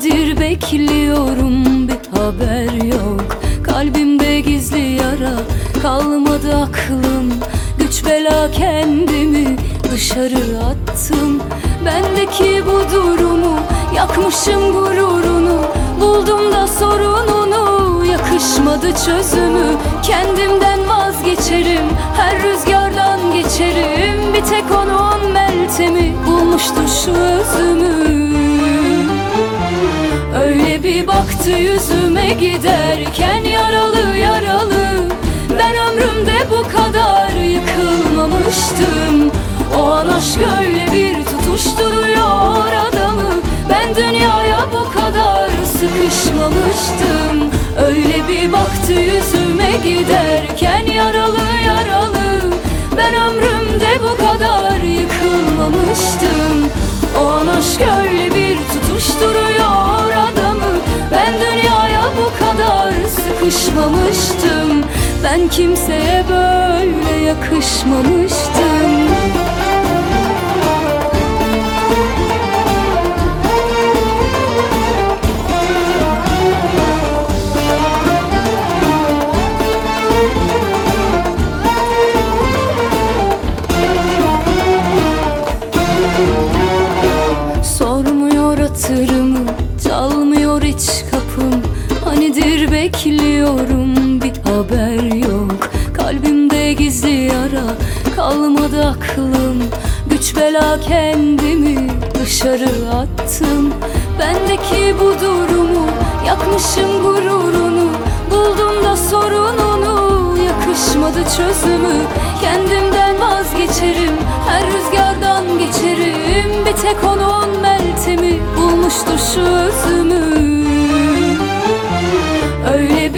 Aylardır bekliyorum bir haber yok. Kalbimde gizli yara kalmadı aklım. Güç bela kendimi dışarı attım. Bendeki bu durumu yakmışım gururunu. Buldum da sorununu yakışmadı çözümü. Kendimden vazgeçerim her rüzgardan geçerim. Bir tek onun meltemi bulmuştu şu özümü. Baktı yüzüme giderken yaralı yaralı. Ben ömrümde bu kadar yıkılmamıştım. O an aşk öyle bir tutuşturuyor adamı. Ben dünyaya bu kadar sıkışmamıştım. Öyle bir baktı yüzüme giderken yaralı sıkışmamıştım Ben kimseye böyle yakışmamıştım Hanidir bekliyorum? Bir haber yok. Kalbimde gizli yara Kalmadı aklım. Güç bela kendimi Dışarı attım. Bendeki bu durumu Yakmışım gururunu. Buldum da sorununu. Yakışmadı çözümü. Kendimden vazgeçerim. Her rüzgardan geçerim. Bir tek onun meltemi Bulmuştur şu özümü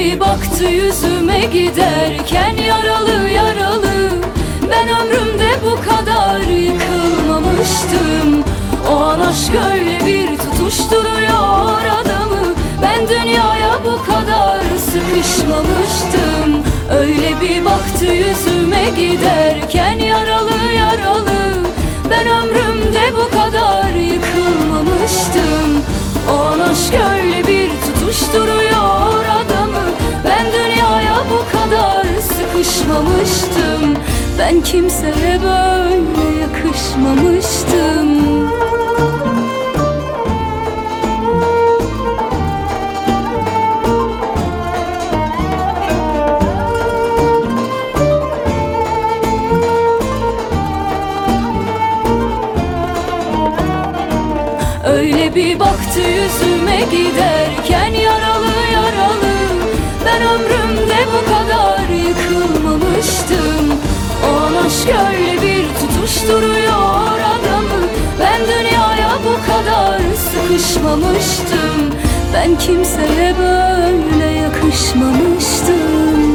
Bir baktı yüzüme giderken Yaralı yaralı. Ben ömrümde bu kadar yıkılmamıştım. O an aşk öyle bir tutuşturuyor adamı. Ben dünyaya bu kadar sıkışmamıştım. Öyle bir baktı yüzüme giderken Yaralı yaralı. Ben ömrümde bu kadar yıkılmamıştım. O an aşk öyle bir tutuşturuyor sıkışmamıştım Ben kimseye böyle yakışmamıştım. Öyle bir baktı yüzüme giderken yaralı sıkışmamıştım Ben kimseye böyle yakışmamıştım